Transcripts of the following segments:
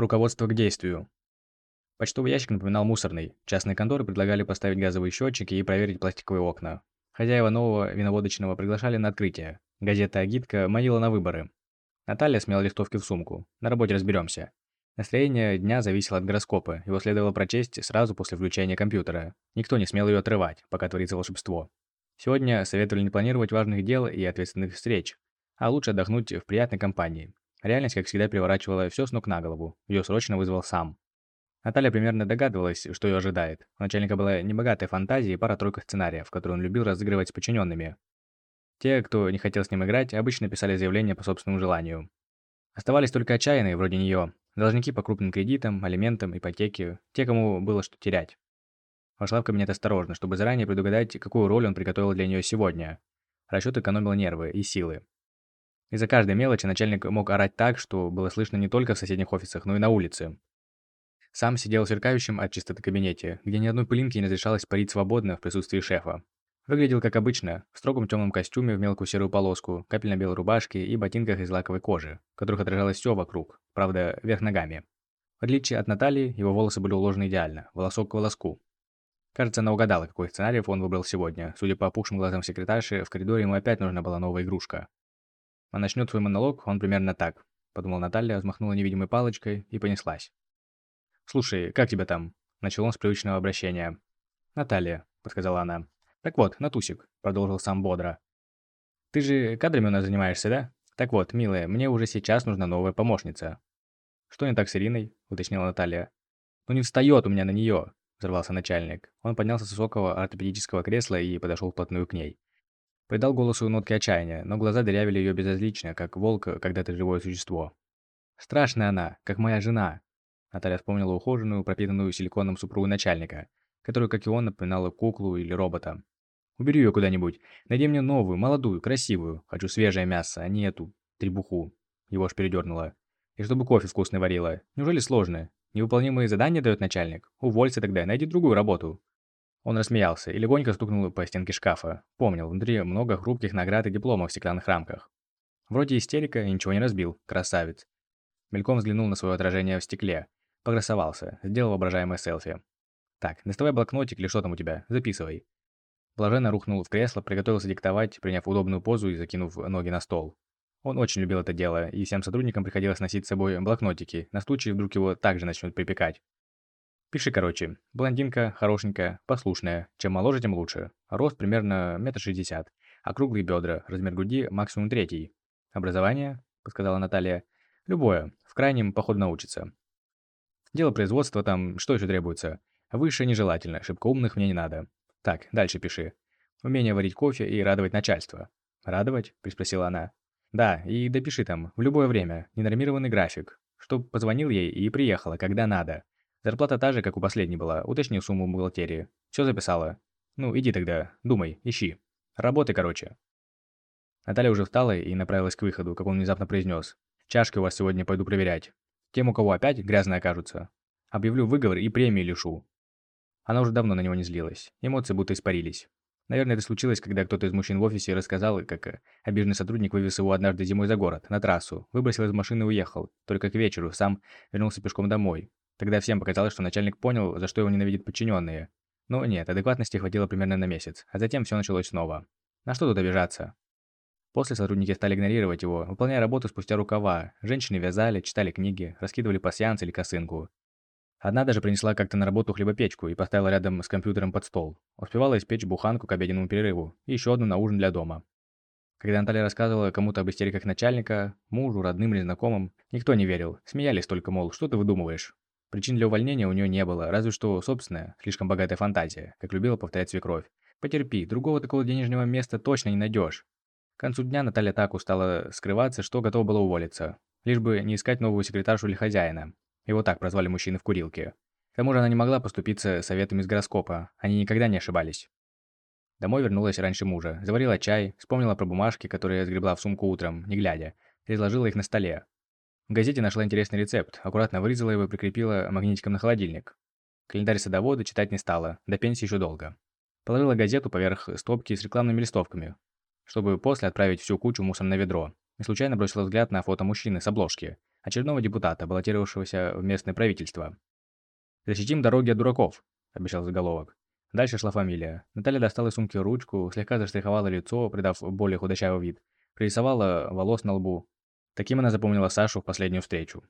Руководство к действию. Почтовый ящик напоминал мусорный. Частные конторы предлагали поставить газовые счетчики и проверить пластиковые окна. Хозяева нового виноводочного приглашали на открытие. Газета «Агитка» манила на выборы. Наталья смела листовки в сумку. На работе разберемся. Настроение дня зависело от гороскопа. Его следовало прочесть сразу после включения компьютера. Никто не смел ее отрывать, пока творится волшебство. Сегодня советовали не планировать важных дел и ответственных встреч, а лучше отдохнуть в приятной компании. Реальность, как всегда, переворачивала все с ног на голову. Ее срочно вызвал сам. Наталья примерно догадывалась, что ее ожидает. У начальника была небогатая фантазия и пара-тройка сценариев, которые он любил разыгрывать с подчиненными. Те, кто не хотел с ним играть, обычно писали заявление по собственному желанию. Оставались только отчаянные, вроде нее, должники по крупным кредитам, алиментам, ипотеке, те, кому было что терять. Вошла в кабинет осторожно, чтобы заранее предугадать, какую роль он приготовил для нее сегодня. Расчет экономил нервы и силы. Из-за каждой мелочи начальник мог орать так, что было слышно не только в соседних офисах, но и на улице. Сам сидел в от чистоты кабинете, где ни одной пылинки не разрешалось парить свободно в присутствии шефа. Выглядел как обычно, в строгом темном костюме в мелкую серую полоску, капельно-белой рубашке и ботинках из лаковой кожи, в которых отражалось все вокруг, правда, вверх ногами. В отличие от Натальи, его волосы были уложены идеально, волосок к волоску. Кажется, она угадала, какой сценарий он выбрал сегодня. Судя по опухшим глазам секретарши, в коридоре ему опять нужна была новая игрушка. А начнет свой монолог он примерно так, подумала Наталья, взмахнула невидимой палочкой и понеслась. «Слушай, как тебя там?» – начал он с привычного обращения. «Наталья», – подсказала она. «Так вот, Натусик», – продолжил сам бодро. «Ты же кадрами у нас занимаешься, да? Так вот, милая, мне уже сейчас нужна новая помощница». «Что не так с Ириной?» – уточнила Наталья. «Ну не встает у меня на нее», – взорвался начальник. Он поднялся с высокого ортопедического кресла и подошел вплотную к ней. Придал голосу нотки отчаяния, но глаза дырявили ее безразлично, как волк, когда ты живое существо. «Страшная она, как моя жена», Наталья вспомнила ухоженную, пропитанную силиконом супругу начальника, которую, как и он, напоминала куклу или робота. «Убери ее куда-нибудь. Найди мне новую, молодую, красивую. Хочу свежее мясо, а не эту требуху». Его аж передернуло. «И чтобы кофе вкусный варила. Неужели сложно? Невыполнимые задания дает начальник? Уволься тогда, найди другую работу». Он рассмеялся и легонько стукнул по стенке шкафа. Помнил, внутри много хрупких наград и дипломов в стеклянных рамках. Вроде истерика и ничего не разбил. Красавец. Мельком взглянул на свое отражение в стекле. Покрасовался, сделал воображаемое селфи. «Так, доставай блокнотик или что там у тебя, записывай». Блаженно рухнул в кресло, приготовился диктовать, приняв удобную позу и закинув ноги на стол. Он очень любил это дело, и всем сотрудникам приходилось носить с собой блокнотики, на случай вдруг его также начнут припекать. Пиши короче. Блондинка, хорошенькая, послушная. Чем моложе, тем лучше. Рост примерно метр шестьдесят. Округлые бедра, размер груди максимум третий. Образование, подсказала Наталья. Любое. В крайнем, поход научится. Дело производства там, что еще требуется? Выше нежелательно, шибко умных мне не надо. Так, дальше пиши. Умение варить кофе и радовать начальство. «Радовать?» – приспросила она. «Да, и допиши там, в любое время, ненормированный график. Чтоб позвонил ей и приехала, когда надо. Зарплата та же, как у последней была, уточнил сумму в бухгалтерии. Все записала. Ну, иди тогда, думай, ищи. Работай, короче». Наталья уже встала и направилась к выходу, как он внезапно произнес. «Чашки у вас сегодня пойду проверять. Тем, у кого опять грязные окажутся. Объявлю выговор и премии лишу. Она уже давно на него не злилась. Эмоции будто испарились. Наверное, это случилось, когда кто-то из мужчин в офисе рассказал, как э, обиженный сотрудник вывез его однажды зимой за город, на трассу, выбросил из машины и уехал. Только к вечеру сам вернулся пешком домой. Тогда всем показалось, что начальник понял, за что его ненавидят подчиненные. Но нет, адекватности хватило примерно на месяц, а затем все началось снова. На что тут обижаться? После сотрудники стали игнорировать его, выполняя работу спустя рукава. Женщины вязали, читали книги, раскидывали пасьянс или косынку. Одна даже принесла как-то на работу хлебопечку и поставила рядом с компьютером под стол. Успевала испечь буханку к обеденному перерыву и еще одну на ужин для дома. Когда Наталья рассказывала кому-то об истериках начальника, мужу, родным или знакомым, никто не верил. Смеялись только, мол, что ты выдумываешь. Причин для увольнения у нее не было, разве что собственная, слишком богатая фантазия, как любила повторять свекровь. Потерпи, другого такого денежного места точно не найдешь. К концу дня Наталья так устала скрываться, что готова была уволиться. Лишь бы не искать новую секретаршу или хозяина. Его так прозвали мужчины в курилке. К тому же она не могла поступиться советами из гороскопа. Они никогда не ошибались. Домой вернулась раньше мужа. Заварила чай, вспомнила про бумажки, которые сгребла в сумку утром, не глядя. Разложила их на столе. В газете нашла интересный рецепт, аккуратно вырезала его и прикрепила магнитиком на холодильник. Календарь садовода читать не стала, до пенсии еще долго. Положила газету поверх стопки с рекламными листовками, чтобы после отправить всю кучу мусор на ведро. И случайно бросила взгляд на фото мужчины с обложки. очередного депутата, баллотировавшегося в местное правительство. «Защитим дороги от дураков», – обещал заголовок. Дальше шла фамилия. Наталья достала из сумки ручку, слегка заштриховала лицо, придав более худощавый вид. Пририсовала волос на лбу. Таким она запомнила Сашу в последнюю встречу.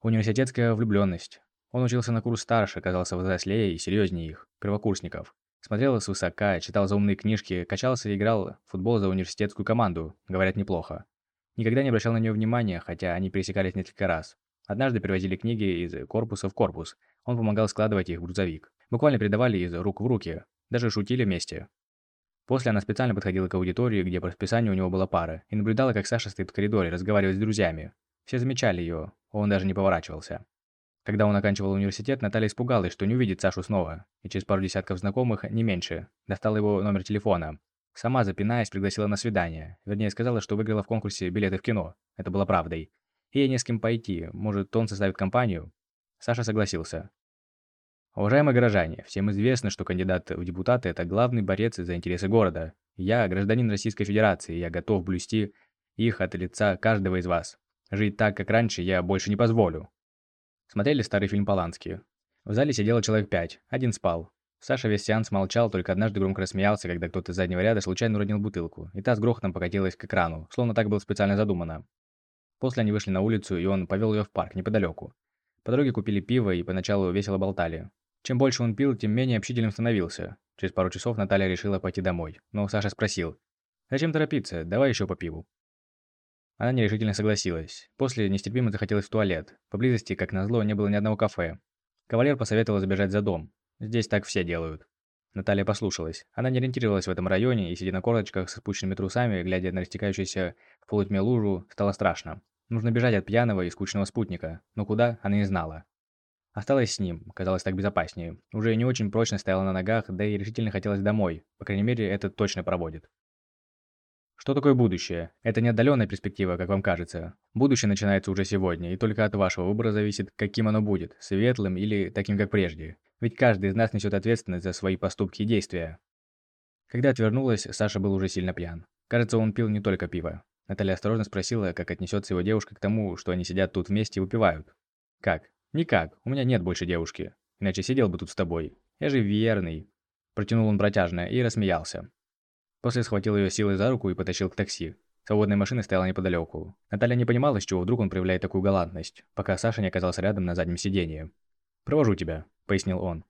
Университетская влюбленность. Он учился на курс старше, казался взрослее и серьезнее их, первокурсников. Смотрел свысока, читал заумные книжки, качался и играл в футбол за университетскую команду, говорят, неплохо. Никогда не обращал на нее внимания, хотя они пересекались несколько раз. Однажды привозили книги из корпуса в корпус, он помогал складывать их в грузовик. Буквально передавали из рук в руки, даже шутили вместе. После она специально подходила к аудитории, где по расписанию у него была пара, и наблюдала, как Саша стоит в коридоре, разговаривает с друзьями. Все замечали ее, он даже не поворачивался. Когда он оканчивал университет, Наталья испугалась, что не увидит Сашу снова, и через пару десятков знакомых, не меньше, достала его номер телефона. Сама, запинаясь, пригласила на свидание. Вернее, сказала, что выиграла в конкурсе билеты в кино. Это было правдой. Ей не с кем пойти, может, он составит компанию? Саша согласился. Уважаемые горожане, всем известно, что кандидат в депутаты – это главный борец за интересы города. Я гражданин Российской Федерации, я готов блюсти их от лица каждого из вас. Жить так, как раньше, я больше не позволю. Смотрели старый фильм Полански. В зале сидело человек пять, один спал. Саша весь сеанс молчал, только однажды громко рассмеялся, когда кто-то из заднего ряда случайно уронил бутылку, и та с грохотом покатилась к экрану, словно так было специально задумано. После они вышли на улицу, и он повел ее в парк неподалеку. По дороге купили пиво и поначалу весело болтали. Чем больше он пил, тем менее общительным становился. Через пару часов Наталья решила пойти домой, но Саша спросил. «Зачем торопиться? Давай еще по пиву». Она нерешительно согласилась. После нестерпимо захотелось в туалет. Поблизости, как назло, не было ни одного кафе. Кавалер посоветовал забежать за дом. Здесь так все делают. Наталья послушалась. Она не ориентировалась в этом районе, и, сидя на корточках со спущенными трусами, глядя на растекающуюся в полутьме лужу, стало страшно. Нужно бежать от пьяного и скучного спутника. Но куда, она не знала. Осталась с ним, казалось так безопаснее. Уже не очень прочно стояла на ногах, да и решительно хотелось домой. По крайней мере, это точно проводит. Что такое будущее? Это не отдаленная перспектива, как вам кажется. Будущее начинается уже сегодня, и только от вашего выбора зависит, каким оно будет, светлым или таким, как прежде. Ведь каждый из нас несет ответственность за свои поступки и действия. Когда отвернулась, Саша был уже сильно пьян. Кажется, он пил не только пиво. Наталья осторожно спросила, как отнесется его девушка к тому, что они сидят тут вместе и выпивают. «Как?» «Никак. У меня нет больше девушки. Иначе сидел бы тут с тобой. Я же верный». Протянул он протяжно и рассмеялся. После схватил ее силой за руку и потащил к такси. Свободная машина стояла неподалеку. Наталья не понимала, с чего вдруг он проявляет такую галантность, пока Саша не оказался рядом на заднем сиденье. «Провожу тебя», — пояснил он.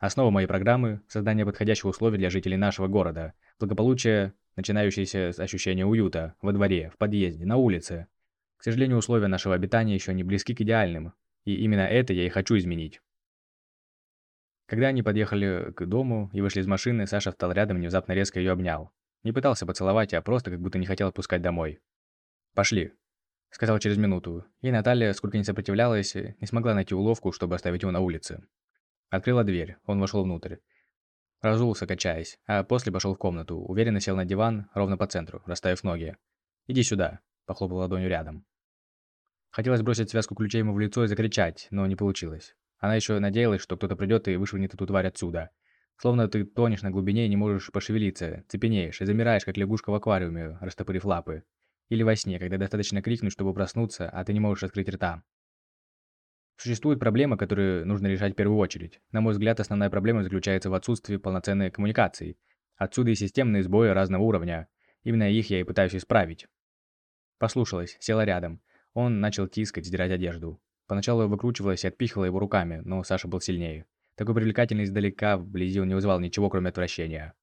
«Основа моей программы — создание подходящих условий для жителей нашего города, благополучие, начинающееся с ощущения уюта, во дворе, в подъезде, на улице. К сожалению, условия нашего обитания еще не близки к идеальным, и именно это я и хочу изменить». Когда они подъехали к дому и вышли из машины, Саша встал рядом и внезапно резко ее обнял. Не пытался поцеловать, а просто как будто не хотел отпускать домой. «Пошли», — сказал через минуту, и Наталья, сколько не сопротивлялась, не смогла найти уловку, чтобы оставить его на улице. Открыла дверь, он вошел внутрь. Разулся, качаясь, а после пошел в комнату, уверенно сел на диван, ровно по центру, расставив ноги. «Иди сюда», — похлопал ладонью рядом. Хотелось бросить связку ключей ему в лицо и закричать, но не получилось. Она еще надеялась, что кто-то придет и вышвырнет эту тварь отсюда. Словно ты тонешь на глубине и не можешь пошевелиться, цепенеешь и замираешь, как лягушка в аквариуме, растопырив лапы. Или во сне, когда достаточно крикнуть, чтобы проснуться, а ты не можешь открыть рта. Существует проблема, которую нужно решать в первую очередь. На мой взгляд, основная проблема заключается в отсутствии полноценной коммуникации. Отсюда и системные сбои разного уровня. Именно их я и пытаюсь исправить. Послушалась, села рядом. Он начал тискать, сдирать одежду. Поначалу выкручивалась и отпихивала его руками, но Саша был сильнее. Такой привлекательный издалека, вблизи он не вызывал ничего, кроме отвращения.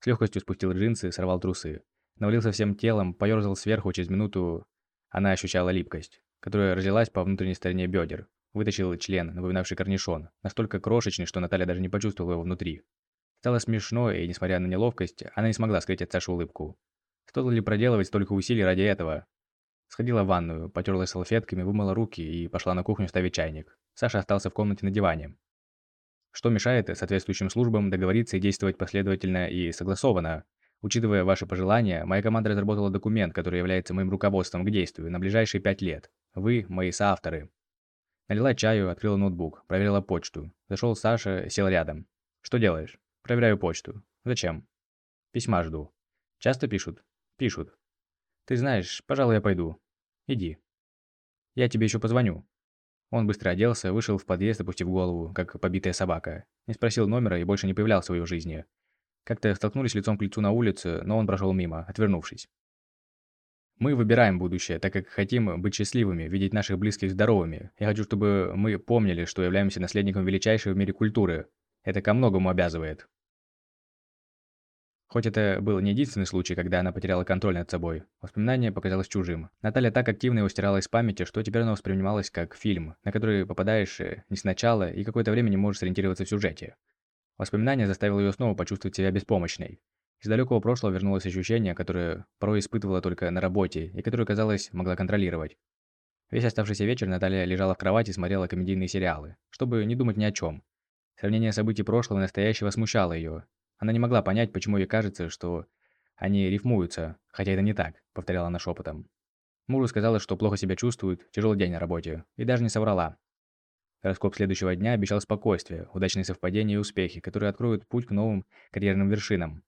С легкостью спустил джинсы, сорвал трусы. Навалился всем телом, поерзал сверху, через минуту она ощущала липкость, которая разлилась по внутренней стороне бедер. Вытащил член, напоминавший корнишон, настолько крошечный, что Наталья даже не почувствовала его внутри. Стало смешно, и, несмотря на неловкость, она не смогла скрыть от Саши улыбку. Стоило ли проделывать столько усилий ради этого? Сходила в ванную, потерлась салфетками, вымыла руки и пошла на кухню ставить чайник. Саша остался в комнате на диване. Что мешает соответствующим службам договориться и действовать последовательно и согласованно? Учитывая ваши пожелания, моя команда разработала документ, который является моим руководством к действию на ближайшие пять лет. Вы – мои соавторы. Налила чаю, открыла ноутбук, проверила почту. Зашел Саша, сел рядом. Что делаешь? Проверяю почту. Зачем? Письма жду. Часто пишут? Пишут. Ты знаешь, пожалуй, я пойду. Иди. Я тебе еще позвоню». Он быстро оделся, вышел в подъезд, опустив голову, как побитая собака. Не спросил номера и больше не появлялся в ее жизни. Как-то столкнулись лицом к лицу на улице, но он прошел мимо, отвернувшись. Мы выбираем будущее, так как хотим быть счастливыми, видеть наших близких здоровыми. Я хочу, чтобы мы помнили, что являемся наследником величайшей в мире культуры. Это ко многому обязывает. Хоть это был не единственный случай, когда она потеряла контроль над собой, воспоминание показалось чужим. Наталья так активно его стирала из памяти, что теперь оно воспринималось как фильм, на который попадаешь э, не сначала и какое-то время не можешь сориентироваться в сюжете. Воспоминание заставило ее снова почувствовать себя беспомощной. Из далекого прошлого вернулось ощущение, которое порой испытывала только на работе и которое, казалось, могла контролировать. Весь оставшийся вечер Наталья лежала в кровати и смотрела комедийные сериалы, чтобы не думать ни о чем. Сравнение событий прошлого и настоящего смущало ее. Она не могла понять, почему ей кажется, что они рифмуются, хотя это не так, повторяла она шепотом. Мужу сказала, что плохо себя чувствует, тяжелый день на работе, и даже не соврала. Гороскоп следующего дня обещал спокойствие, удачные совпадения и успехи, которые откроют путь к новым карьерным вершинам.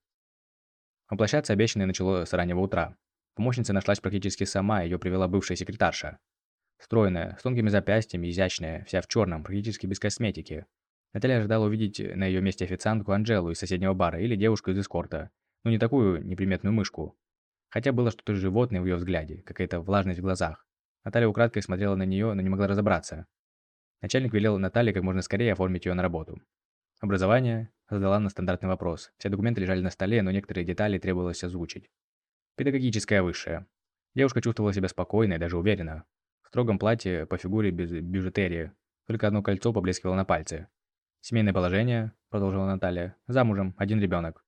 Воплощаться обещанное начало с раннего утра. Помощница нашлась практически сама, ее привела бывшая секретарша. Стройная, с тонкими запястьями, изящная, вся в черном, практически без косметики. Наталья ожидала увидеть на ее месте официантку Анжелу из соседнего бара или девушку из эскорта, но не такую неприметную мышку. Хотя было что-то животное в ее взгляде, какая-то влажность в глазах. Наталья украдкой смотрела на нее, но не могла разобраться. Начальник велел Наталье как можно скорее оформить ее на работу. Образование задала на стандартный вопрос. Все документы лежали на столе, но некоторые детали требовалось озвучить. Педагогическое высшее. Девушка чувствовала себя спокойно и даже уверенно. В строгом платье, по фигуре без бижутерии. Только одно кольцо поблескивало на пальце. «Семейное положение», – продолжила Наталья. «Замужем, один ребенок».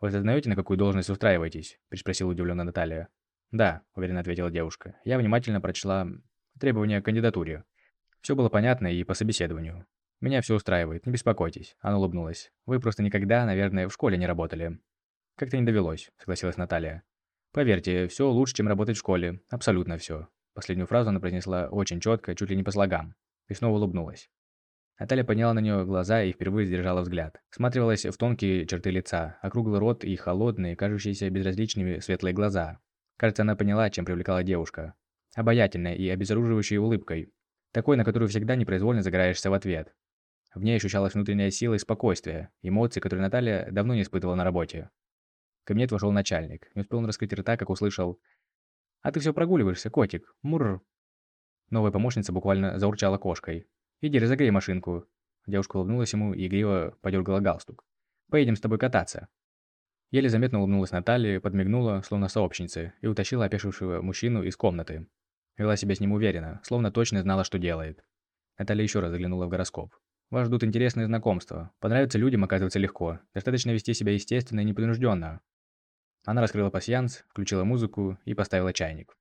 «Вы осознаете, на какую должность устраиваетесь?» – переспросила удивленно Наталья. «Да», – уверенно ответила девушка. «Я внимательно прочла требования к кандидатуре. Все было понятно и по собеседованию. «Меня все устраивает, не беспокойтесь», – она улыбнулась. «Вы просто никогда, наверное, в школе не работали». «Как-то не довелось», – согласилась Наталья. «Поверьте, все лучше, чем работать в школе. Абсолютно все». Последнюю фразу она произнесла очень четко, чуть ли не по слогам. И снова улыбнулась. Наталья подняла на нее глаза и впервые сдержала взгляд. Сматривалась в тонкие черты лица, округлый рот и холодные, кажущиеся безразличными светлые глаза. Кажется, она поняла, чем привлекала девушка. Обаятельной и обезоруживающей улыбкой. Такой, на которую всегда непроизвольно загораешься в ответ. В ней ощущалась внутренняя сила и спокойствие, эмоции, которые Наталья давно не испытывала на работе. В кабинет вошел начальник. Не успел он раскрыть рта, как услышал «А ты все прогуливаешься, котик? Мурр!» Новая помощница буквально заурчала кошкой. «Иди, разогрей машинку». Девушка улыбнулась ему и игриво подергала галстук. «Поедем с тобой кататься». Еле заметно улыбнулась Наталья, подмигнула, словно сообщница, и утащила опешившего мужчину из комнаты. Вела себя с ним уверенно, словно точно знала, что делает. Наталья еще раз заглянула в гороскоп. Вас ждут интересные знакомства. Понравиться людям оказывается легко. Достаточно вести себя естественно и непринужденно. Она раскрыла пасьянс, включила музыку и поставила чайник.